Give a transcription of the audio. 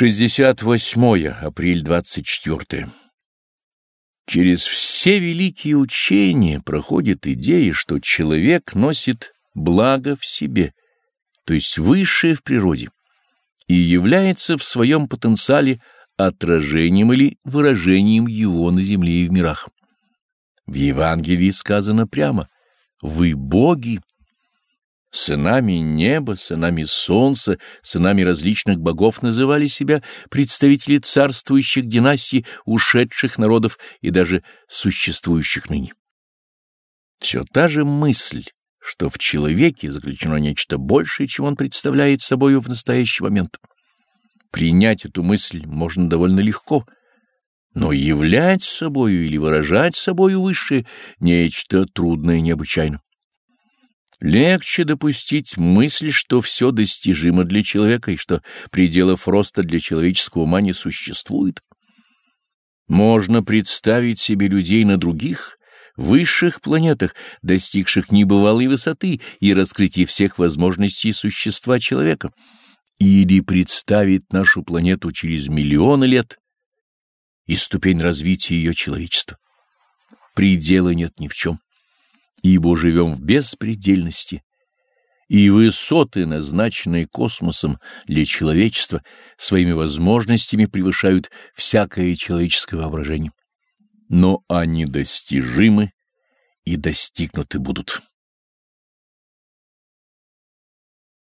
68 апрель 24 Через все великие учения проходит идея, что человек носит благо в себе, то есть высшее в природе, и является в своем потенциале отражением или выражением его на земле и в мирах. В Евангелии сказано прямо «Вы боги, Сынами неба, сынами солнца, сынами различных богов называли себя представители царствующих династий, ушедших народов и даже существующих ныне. Все та же мысль, что в человеке заключено нечто большее, чем он представляет собою в настоящий момент. Принять эту мысль можно довольно легко, но являть собою или выражать собою высшее — нечто трудное необычайно. Легче допустить мысль, что все достижимо для человека и что пределов роста для человеческого ума не существует. Можно представить себе людей на других, высших планетах, достигших небывалой высоты и раскрытия всех возможностей существа человека, или представить нашу планету через миллионы лет и ступень развития ее человечества. Предела нет ни в чем ибо живем в беспредельности, и высоты, назначенные космосом для человечества, своими возможностями превышают всякое человеческое воображение. Но они достижимы и достигнуты будут.